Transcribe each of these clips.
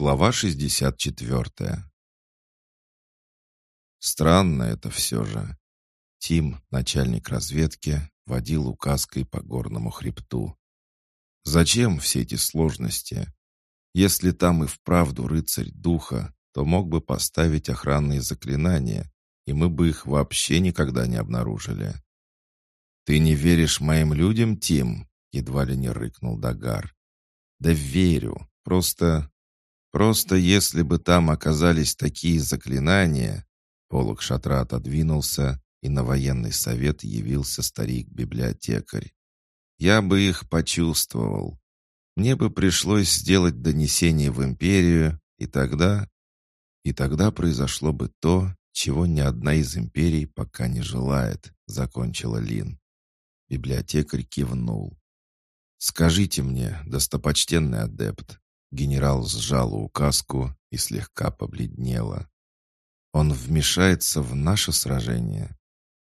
Глава 64 Странно это все же. Тим, начальник разведки, водил указкой по горному хребту. Зачем все эти сложности? Если там и вправду рыцарь духа, то мог бы поставить охранные заклинания, и мы бы их вообще никогда не обнаружили. «Ты не веришь моим людям, Тим?» — едва ли не рыкнул Дагар. «Да верю. Просто Просто если бы там оказались такие заклинания...» Полок шатра отодвинулся, и на военный совет явился старик-библиотекарь. «Я бы их почувствовал. Мне бы пришлось сделать донесение в империю, и тогда... И тогда произошло бы то, чего ни одна из империй пока не желает», — закончила Лин. Библиотекарь кивнул. «Скажите мне, достопочтенный адепт, Генерал сжал указку и слегка побледнела. «Он вмешается в наше сражение?»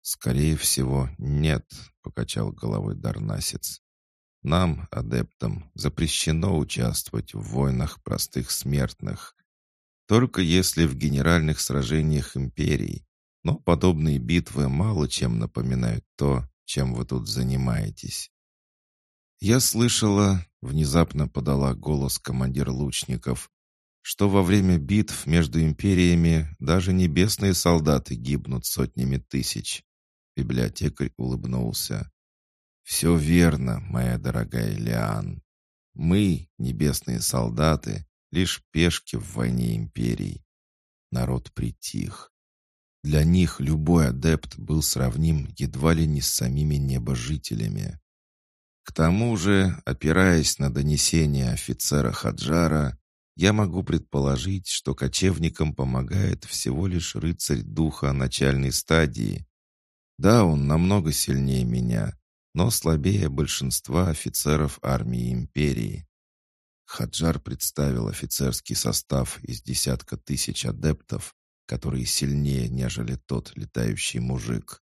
«Скорее всего, нет», — покачал головой Дарнасец. «Нам, адептам, запрещено участвовать в войнах простых смертных. Только если в генеральных сражениях империй. Но подобные битвы мало чем напоминают то, чем вы тут занимаетесь. «Я слышала», — внезапно подала голос командир лучников, «что во время битв между империями даже небесные солдаты гибнут сотнями тысяч». Библиотекарь улыбнулся. «Все верно, моя дорогая Лиан. Мы, небесные солдаты, лишь пешки в войне империй». Народ притих. Для них любой адепт был сравним едва ли не с самими небожителями. К тому же, опираясь на донесение офицера Хаджара, я могу предположить, что кочевникам помогает всего лишь рыцарь духа начальной стадии. Да, он намного сильнее меня, но слабее большинства офицеров армии империи. Хаджар представил офицерский состав из десятка тысяч адептов, которые сильнее, нежели тот летающий мужик.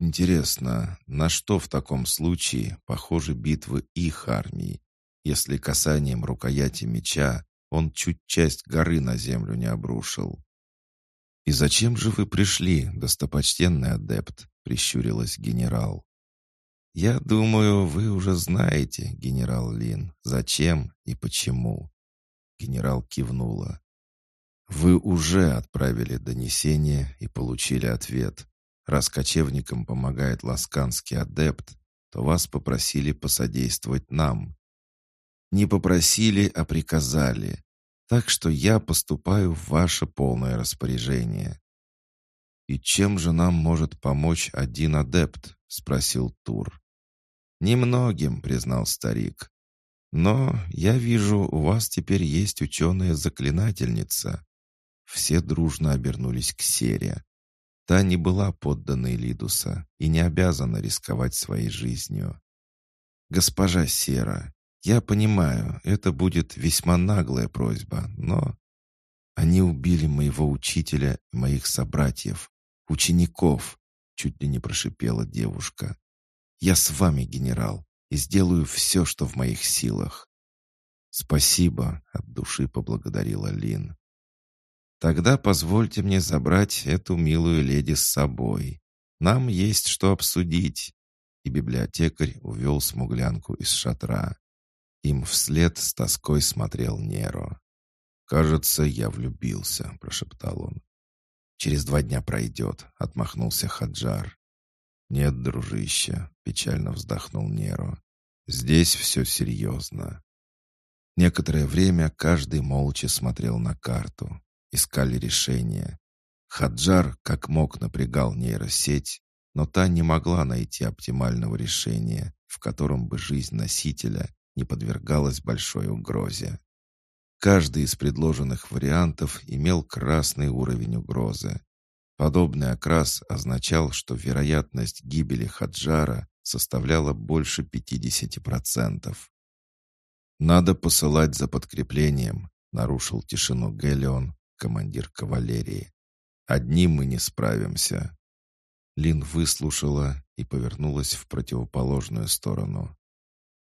Интересно, на что в таком случае похожи битвы их армии, если касанием рукояти меча он чуть часть горы на землю не обрушил? «И зачем же вы пришли, достопочтенный адепт?» — прищурилась генерал. «Я думаю, вы уже знаете, генерал Лин, зачем и почему». Генерал кивнула. «Вы уже отправили донесение и получили ответ. Раз кочевникам помогает ласканский адепт, то вас попросили посодействовать нам. Не попросили, а приказали. Так что я поступаю в ваше полное распоряжение. «И чем же нам может помочь один адепт?» — спросил Тур. «Немногим», — признал старик. «Но я вижу, у вас теперь есть ученая-заклинательница». Все дружно обернулись к Сере. Та не была подданной Лидуса и не обязана рисковать своей жизнью. «Госпожа Сера, я понимаю, это будет весьма наглая просьба, но...» «Они убили моего учителя и моих собратьев, учеников», чуть ли не прошипела девушка. «Я с вами, генерал, и сделаю все, что в моих силах». «Спасибо», — от души поблагодарила Лин. Тогда позвольте мне забрать эту милую леди с собой. Нам есть что обсудить». И библиотекарь увел смуглянку из шатра. Им вслед с тоской смотрел Неро. «Кажется, я влюбился», — прошептал он. «Через два дня пройдет», — отмахнулся Хаджар. «Нет, дружище», — печально вздохнул Неро. «Здесь все серьезно». Некоторое время каждый молча смотрел на карту искали решение. Хаджар как мог напрягал нейросеть, но та не могла найти оптимального решения, в котором бы жизнь носителя не подвергалась большой угрозе. Каждый из предложенных вариантов имел красный уровень угрозы. Подобный окрас означал, что вероятность гибели Хаджара составляла больше 50%. «Надо посылать за подкреплением», — нарушил тишину Гелион, командир кавалерии. «Одни мы не справимся». Лин выслушала и повернулась в противоположную сторону.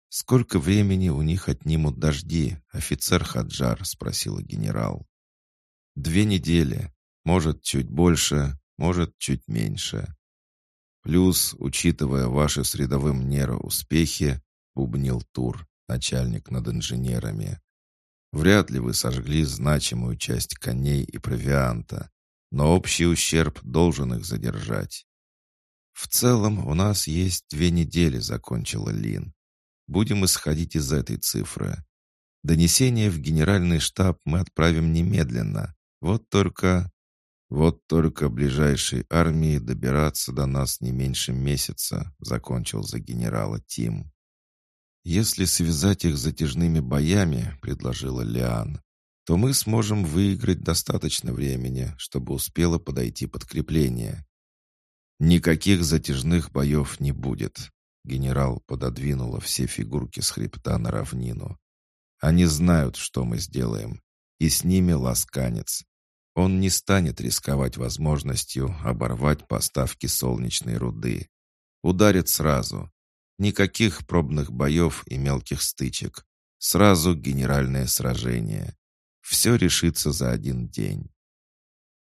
«Сколько времени у них отнимут дожди, офицер Хаджар?» — спросила генерал. «Две недели. Может, чуть больше, может, чуть меньше. Плюс, учитывая ваши с рядовым Неро успехи, бубнил Тур, начальник над инженерами. Вряд ли вы сожгли значимую часть коней и провианта, но общий ущерб должен их задержать. В целом у нас есть две недели, закончила Лин. Будем исходить из этой цифры. Донесение в генеральный штаб мы отправим немедленно. Вот только... Вот только ближайшей армии добираться до нас не меньше месяца, закончил за генерала Тим. Если связать их затяжными боями, предложила Лиан, то мы сможем выиграть достаточно времени, чтобы успело подойти подкрепление. Никаких затяжных боев не будет. Генерал пододвинула все фигурки с хребта на равнину. Они знают, что мы сделаем, и с ними ласканец. Он не станет рисковать возможностью оборвать поставки солнечной руды. Ударит сразу. Никаких пробных боев и мелких стычек. Сразу генеральное сражение. Все решится за один день.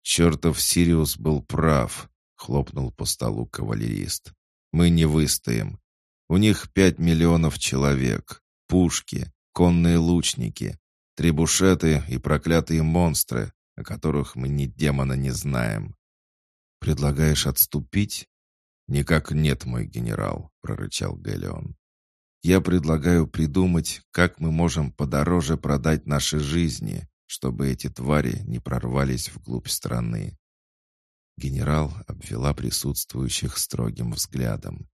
«Чертов Сириус был прав», — хлопнул по столу кавалерист. «Мы не выстоим. У них пять миллионов человек, пушки, конные лучники, требушеты и проклятые монстры, о которых мы ни демона не знаем. Предлагаешь отступить? Никак нет, мой генерал, прорычал Гэлеон. Я предлагаю придумать, как мы можем подороже продать наши жизни, чтобы эти твари не прорвались вглубь страны. Генерал обвела присутствующих строгим взглядом.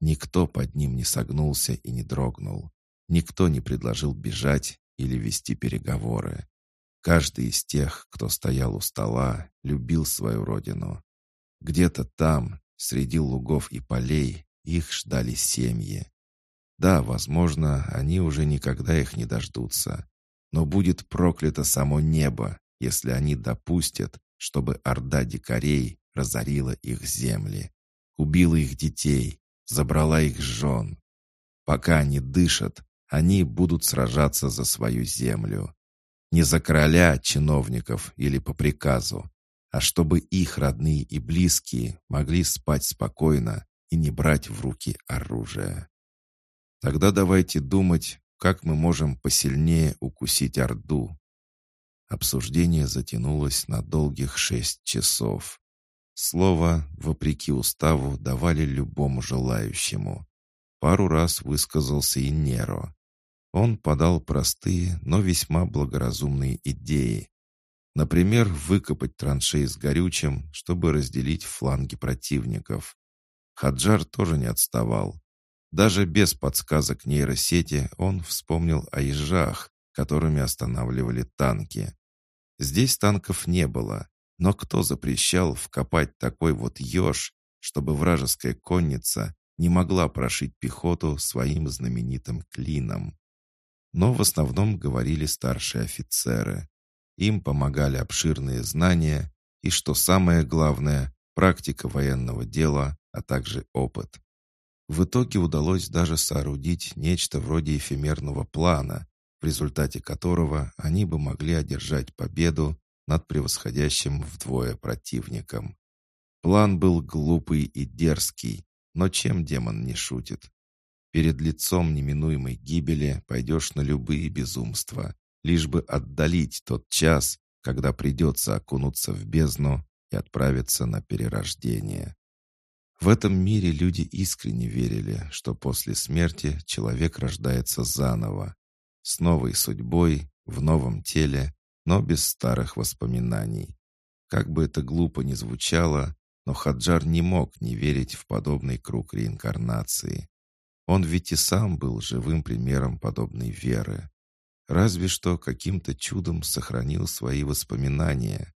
Никто под ним не согнулся и не дрогнул. Никто не предложил бежать или вести переговоры. Каждый из тех, кто стоял у стола, любил свою родину. Где-то там, среди лугов и полей, их ждали семьи. Да, возможно, они уже никогда их не дождутся. Но будет проклято само небо, если они допустят, чтобы орда дикарей разорила их земли, убила их детей, забрала их жен. Пока они дышат, они будут сражаться за свою землю. Не за короля, чиновников или по приказу, а чтобы их родные и близкие могли спать спокойно и не брать в руки оружие. Тогда давайте думать, как мы можем посильнее укусить Орду. Обсуждение затянулось на долгих шесть часов. Слово, вопреки уставу, давали любому желающему. Пару раз высказался и Неро. Он подал простые, но весьма благоразумные идеи. Например, выкопать траншеи с горючим, чтобы разделить фланги противников. Хаджар тоже не отставал. Даже без подсказок нейросети он вспомнил о ежах, которыми останавливали танки. Здесь танков не было, но кто запрещал вкопать такой вот еж, чтобы вражеская конница не могла прошить пехоту своим знаменитым клином? Но в основном говорили старшие офицеры. Им помогали обширные знания и, что самое главное, практика военного дела, а также опыт. В итоге удалось даже соорудить нечто вроде эфемерного плана, в результате которого они бы могли одержать победу над превосходящим вдвое противником. План был глупый и дерзкий, но чем демон не шутит? Перед лицом неминуемой гибели пойдешь на любые безумства, лишь бы отдалить тот час, когда придется окунуться в бездну и отправиться на перерождение. В этом мире люди искренне верили, что после смерти человек рождается заново, с новой судьбой, в новом теле но без старых воспоминаний. Как бы это глупо ни звучало, но Хаджар не мог не верить в подобный круг реинкарнации. Он ведь и сам был живым примером подобной веры. Разве что каким-то чудом сохранил свои воспоминания.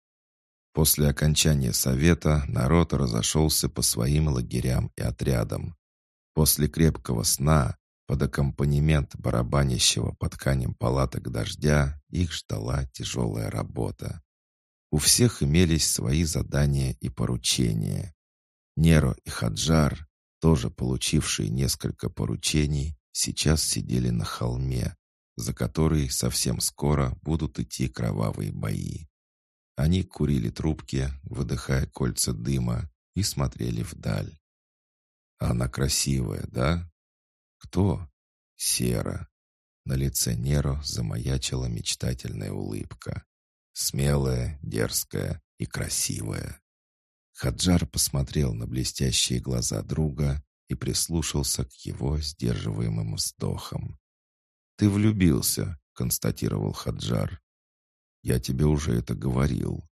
После окончания совета народ разошелся по своим лагерям и отрядам. После крепкого сна под аккомпанемент барабанящего по тканям палаток дождя их ждала тяжелая работа. У всех имелись свои задания и поручения. Неро и Хаджар, тоже получившие несколько поручений, сейчас сидели на холме, за который совсем скоро будут идти кровавые бои. Они курили трубки, выдыхая кольца дыма, и смотрели вдаль. «Она красивая, да?» «Кто?» «Сера». На лице Неро замаячила мечтательная улыбка. Смелая, дерзкая и красивая. Хаджар посмотрел на блестящие глаза друга и прислушался к его сдерживаемым вздохам. «Ты влюбился», — констатировал Хаджар. «Я тебе уже это говорил».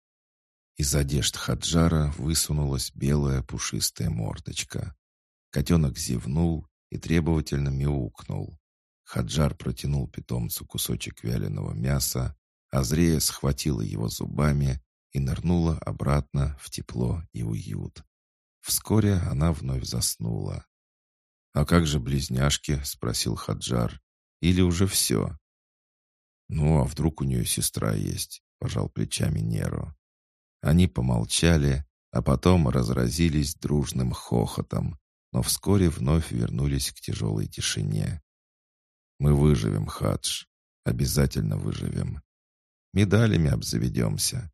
Из одежд Хаджара высунулась белая пушистая мордочка. Котенок зевнул и требовательно мяукнул. Хаджар протянул питомцу кусочек вяленого мяса, а Зрея схватила его зубами и нырнула обратно в тепло и уют. Вскоре она вновь заснула. «А как же близняшки?» — спросил Хаджар. Или уже все?» «Ну, а вдруг у нее сестра есть?» — пожал плечами Неро. Они помолчали, а потом разразились дружным хохотом, но вскоре вновь вернулись к тяжелой тишине. «Мы выживем, Хадж. Обязательно выживем. Медалями обзаведемся.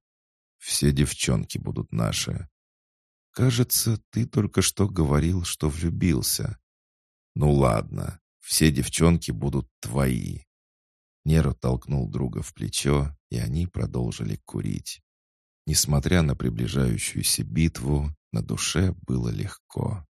Все девчонки будут наши. Кажется, ты только что говорил, что влюбился. Ну ладно, все девчонки будут твои». Неро толкнул друга в плечо, и они продолжили курить. Несмотря на приближающуюся битву, на душе было легко.